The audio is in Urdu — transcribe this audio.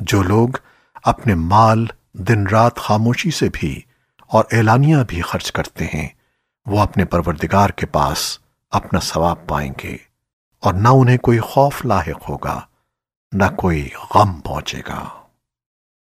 جو لوگ اپنے مال دن رات خاموشی سے بھی اور اعلانیہ بھی خرچ کرتے ہیں، وہ اپنے پروردگار کے پاس اپنا ثواب پائیں گے اور نہ انہیں کوئی خوف لاحق ہوگا، نہ کوئی غم پہنچے گا۔